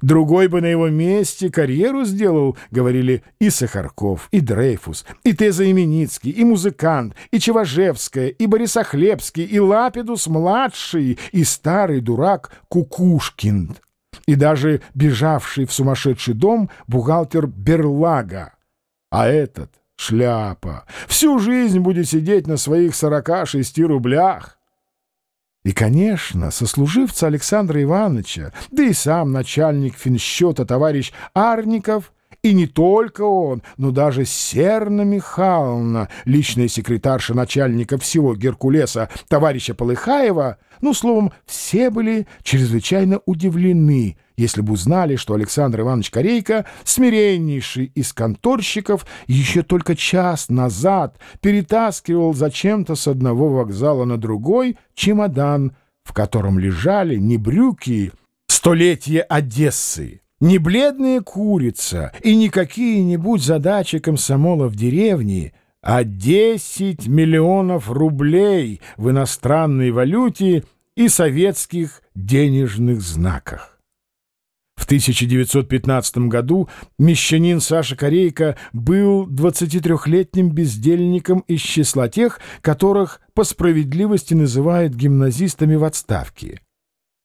Другой бы на его месте карьеру сделал, говорили и Сахарков, и Дрейфус, и Теза Именицкий, и музыкант, и Чеважевская, и Борисохлебский, и Лапидус-младший, и старый дурак Кукушкин, и даже бежавший в сумасшедший дом бухгалтер Берлага. А этот — шляпа. Всю жизнь будет сидеть на своих 46 рублях. И, конечно, сослуживцы Александра Ивановича, да и сам начальник финсчета товарищ Арников, и не только он, но даже Серна Михайловна, личная секретарша начальника всего Геркулеса, товарища Полыхаева, ну, словом, все были чрезвычайно удивлены, если бы узнали, что Александр Иванович Корейко, смиреннейший из конторщиков, еще только час назад перетаскивал зачем-то с одного вокзала на другой чемодан, в котором лежали не брюки столетия Одессы, не бледная курица и не какие-нибудь задачи комсомола в деревне, а 10 миллионов рублей в иностранной валюте и советских денежных знаках. В 1915 году мещанин Саша Корейко был 23-летним бездельником из числа тех, которых по справедливости называют гимназистами в отставке.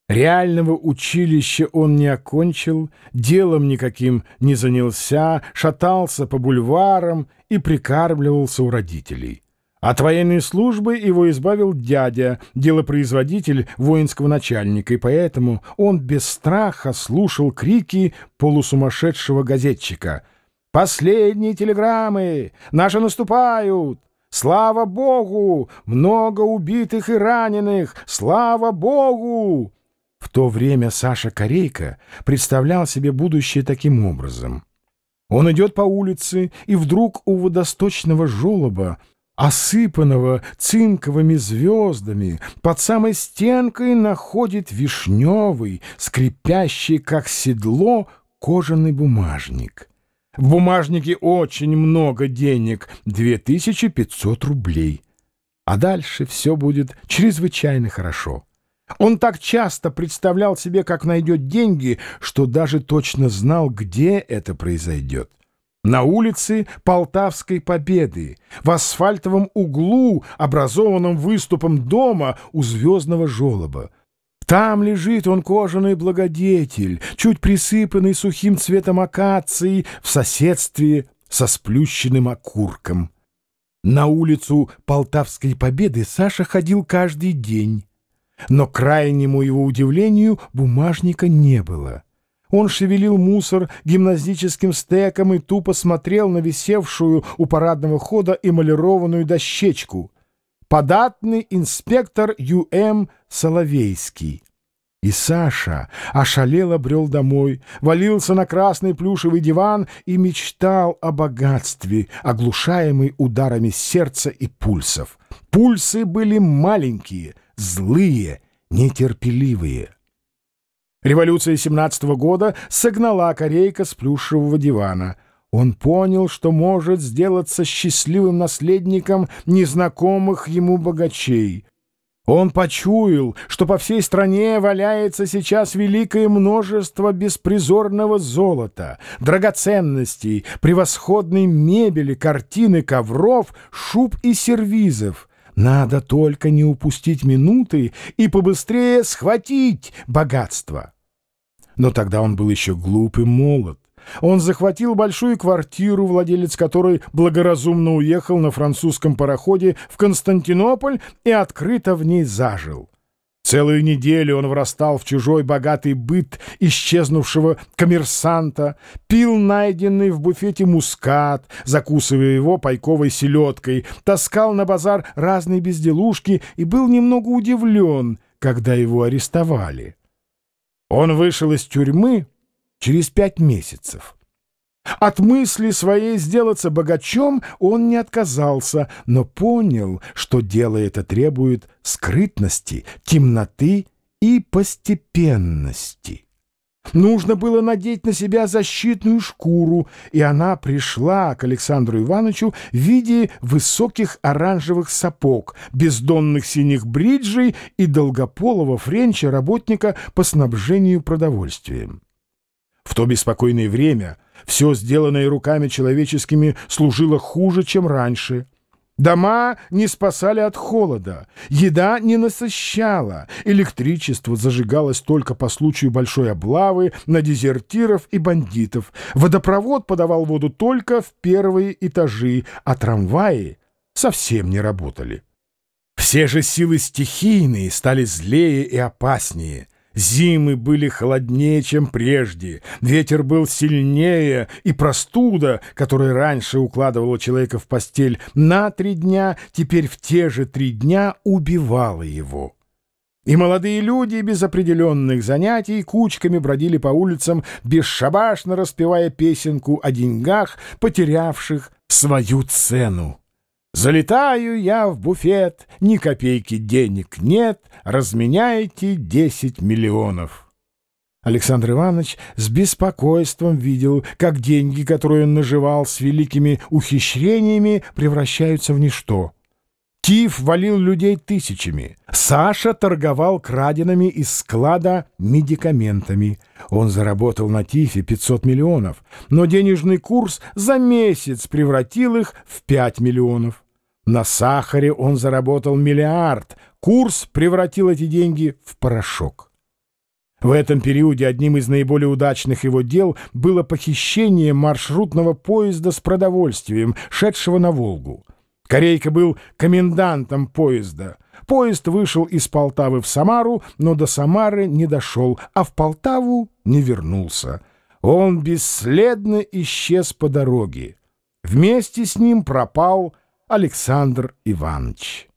Реального училища он не окончил, делом никаким не занялся, шатался по бульварам и прикармливался у родителей. От военной службы его избавил дядя, делопроизводитель воинского начальника, и поэтому он без страха слушал крики полусумасшедшего газетчика. «Последние телеграммы! Наши наступают! Слава Богу! Много убитых и раненых! Слава Богу!» В то время Саша Корейко представлял себе будущее таким образом. Он идет по улице, и вдруг у водосточного желоба осыпанного цинковыми звездами, под самой стенкой находит вишневый, скрипящий, как седло, кожаный бумажник. В бумажнике очень много денег — 2500 рублей. А дальше все будет чрезвычайно хорошо. Он так часто представлял себе, как найдет деньги, что даже точно знал, где это произойдет на улице Полтавской Победы, в асфальтовом углу, образованном выступом дома у звездного желоба. Там лежит он кожаный благодетель, чуть присыпанный сухим цветом акации в соседстве со сплющенным окурком. На улицу Полтавской Победы Саша ходил каждый день, но крайнему его удивлению бумажника не было. Он шевелил мусор гимназическим стеком и тупо смотрел на висевшую у парадного хода эмалированную дощечку. Податный инспектор Ю.М. Соловейский. И Саша ошалело брел домой, валился на красный плюшевый диван и мечтал о богатстве, оглушаемый ударами сердца и пульсов. Пульсы были маленькие, злые, нетерпеливые. Революция 17 -го года согнала Корейка с плюшевого дивана. Он понял, что может сделаться счастливым наследником незнакомых ему богачей. Он почуял, что по всей стране валяется сейчас великое множество беспризорного золота, драгоценностей, превосходной мебели, картины, ковров, шуб и сервизов — надо только не упустить минуты и побыстрее схватить богатство. Но тогда он был еще глуп и молод. Он захватил большую квартиру, владелец которой благоразумно уехал на французском пароходе в Константинополь и открыто в ней зажил. Целую неделю он врастал в чужой богатый быт исчезнувшего коммерсанта, пил найденный в буфете мускат, закусывая его пайковой селедкой, таскал на базар разные безделушки и был немного удивлен, когда его арестовали. Он вышел из тюрьмы через пять месяцев. От мысли своей сделаться богачом он не отказался, но понял, что дело это требует скрытности, темноты и постепенности. Нужно было надеть на себя защитную шкуру, и она пришла к Александру Ивановичу в виде высоких оранжевых сапог, бездонных синих бриджей и долгополого френча работника по снабжению продовольствием. В то беспокойное время все, сделанное руками человеческими, служило хуже, чем раньше. Дома не спасали от холода, еда не насыщала, электричество зажигалось только по случаю большой облавы на дезертиров и бандитов, водопровод подавал воду только в первые этажи, а трамваи совсем не работали. Все же силы стихийные стали злее и опаснее — Зимы были холоднее, чем прежде, ветер был сильнее, и простуда, которая раньше укладывала человека в постель на три дня, теперь в те же три дня убивала его. И молодые люди без определенных занятий кучками бродили по улицам, бесшабашно распевая песенку о деньгах, потерявших свою цену. Залетаю я в буфет, ни копейки денег нет, разменяйте десять миллионов. Александр Иванович с беспокойством видел, как деньги, которые он наживал с великими ухищрениями, превращаются в ничто. Тиф валил людей тысячами. Саша торговал краденными из склада медикаментами. Он заработал на Тифе 500 миллионов, но денежный курс за месяц превратил их в 5 миллионов. На сахаре он заработал миллиард, курс превратил эти деньги в порошок. В этом периоде одним из наиболее удачных его дел было похищение маршрутного поезда с продовольствием, шедшего на Волгу. Корейка был комендантом поезда. Поезд вышел из Полтавы в Самару, но до Самары не дошел, а в Полтаву не вернулся. Он бесследно исчез по дороге. Вместе с ним пропал Александр Иванович.